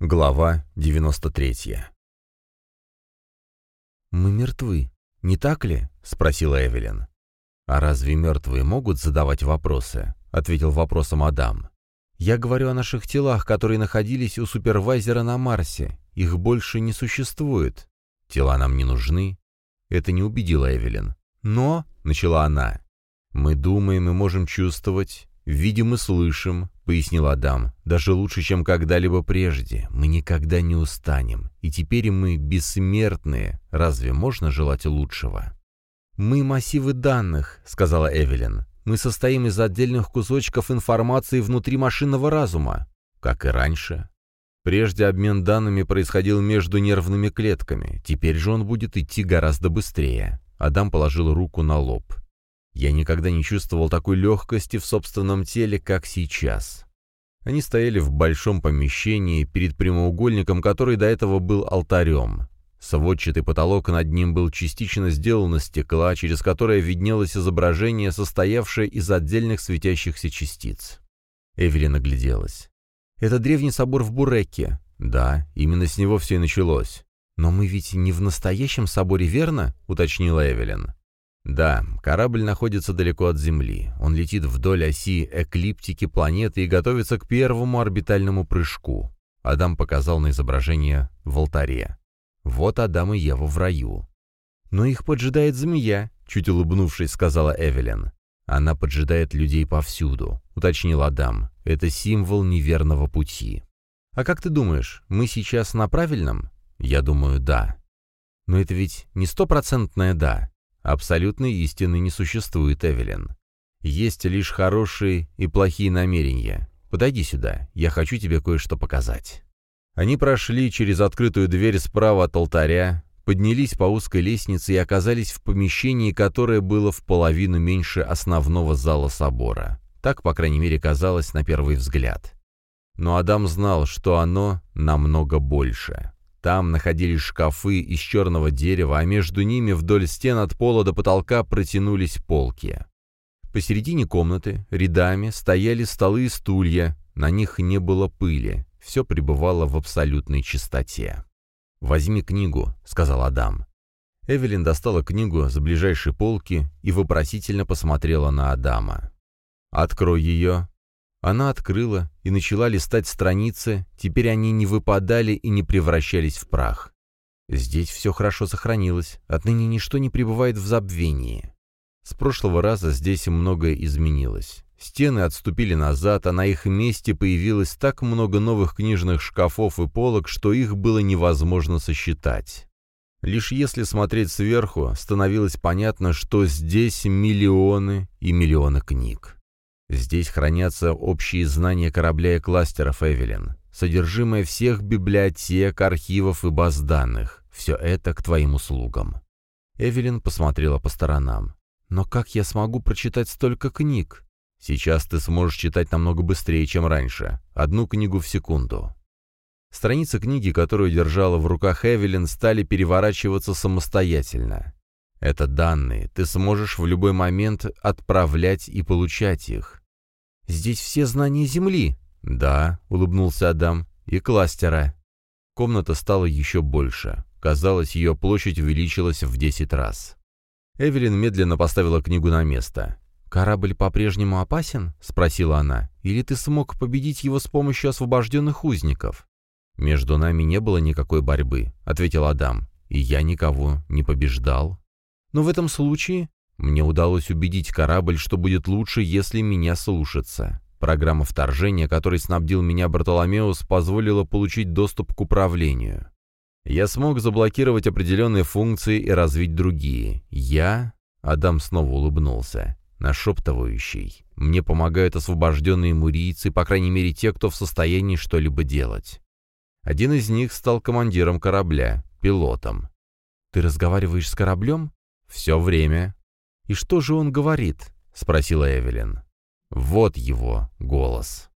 Глава 93 «Мы мертвы, не так ли?» — спросила Эвелин. «А разве мертвые могут задавать вопросы?» — ответил вопросом Адам. «Я говорю о наших телах, которые находились у супервайзера на Марсе. Их больше не существует. Тела нам не нужны». Это не убедило Эвелин. «Но», — начала она, — «мы думаем и можем чувствовать, видим и слышим», — пояснил Адам, — «даже лучше, чем когда-либо прежде. Мы никогда не устанем, и теперь мы бессмертные. Разве можно желать лучшего?» «Мы массивы данных», — сказала Эвелин. «Мы состоим из отдельных кусочков информации внутри машинного разума, как и раньше. Прежде обмен данными происходил между нервными клетками, теперь же он будет идти гораздо быстрее». Адам положил руку на лоб. «Я никогда не чувствовал такой легкости в собственном теле, как сейчас». Они стояли в большом помещении перед прямоугольником, который до этого был алтарем. Сводчатый потолок над ним был частично сделан из стекла, через которое виднелось изображение, состоявшее из отдельных светящихся частиц. Эвелин огляделась. «Это древний собор в Буреке». «Да, именно с него все и началось». «Но мы ведь не в настоящем соборе, верно?» — уточнила Эвелин. «Да, корабль находится далеко от Земли. Он летит вдоль оси эклиптики планеты и готовится к первому орбитальному прыжку». Адам показал на изображение в алтаре. Вот Адам и Ева в раю. «Но их поджидает змея», — чуть улыбнувшись, сказала Эвелин. «Она поджидает людей повсюду», — уточнил Адам. «Это символ неверного пути». «А как ты думаешь, мы сейчас на правильном?» «Я думаю, да». «Но это ведь не стопроцентное «да». Абсолютной истины не существует, Эвелин. Есть лишь хорошие и плохие намерения. Подойди сюда, я хочу тебе кое-что показать». Они прошли через открытую дверь справа от алтаря, поднялись по узкой лестнице и оказались в помещении, которое было в половину меньше основного зала собора. Так, по крайней мере, казалось на первый взгляд. Но Адам знал, что оно намного больше. Там находились шкафы из черного дерева, а между ними вдоль стен от пола до потолка протянулись полки. Посередине комнаты рядами стояли столы и стулья, на них не было пыли, все пребывало в абсолютной чистоте. «Возьми книгу», — сказал Адам. Эвелин достала книгу с ближайшей полки и вопросительно посмотрела на Адама. «Открой ее». Она открыла и начала листать страницы, теперь они не выпадали и не превращались в прах. Здесь все хорошо сохранилось, отныне ничто не пребывает в забвении. С прошлого раза здесь многое изменилось. Стены отступили назад, а на их месте появилось так много новых книжных шкафов и полок, что их было невозможно сосчитать. Лишь если смотреть сверху, становилось понятно, что здесь миллионы и миллионы книг. Здесь хранятся общие знания корабля и кластеров Эвелин, содержимое всех библиотек, архивов и баз данных. Все это к твоим услугам. Эвелин посмотрела по сторонам. «Но как я смогу прочитать столько книг?» Сейчас ты сможешь читать намного быстрее, чем раньше. Одну книгу в секунду. Страницы книги, которую держала в руках Эвелин, стали переворачиваться самостоятельно. Это данные, ты сможешь в любой момент отправлять и получать их. «Здесь все знания Земли». «Да», — улыбнулся Адам, — «и кластера». Комната стала еще больше. Казалось, ее площадь увеличилась в десять раз. Эвелин медленно поставила книгу на место. «Корабль по-прежнему опасен?» — спросила она. «Или ты смог победить его с помощью освобожденных узников?» «Между нами не было никакой борьбы», — ответил Адам. «И я никого не побеждал». «Но в этом случае...» «Мне удалось убедить корабль, что будет лучше, если меня слушаться. Программа вторжения, которой снабдил меня Бартоломеус, позволила получить доступ к управлению. Я смог заблокировать определенные функции и развить другие. Я...» Адам снова улыбнулся нашептывающий. Мне помогают освобожденные мурийцы, по крайней мере те, кто в состоянии что-либо делать. Один из них стал командиром корабля, пилотом. «Ты разговариваешь с кораблем?» «Все время». «И что же он говорит?» — спросила Эвелин. «Вот его голос».